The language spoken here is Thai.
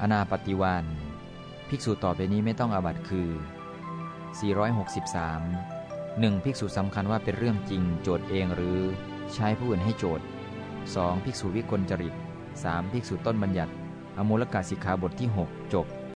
อนาปฏิวันภิกษุต่อไปนี้ไม่ต้องอาบัตคือ 463 1. ภิกษุสำคัญว่าเป็นเรื่องจริงโจทย์เองหรือใช้ผู้อื่นให้โจทย์ 2. ภิกษุวิกลจริต 3. ภิกษุต้นบัญญัติ อมูลกาสิกขาบทที่ 6 จบ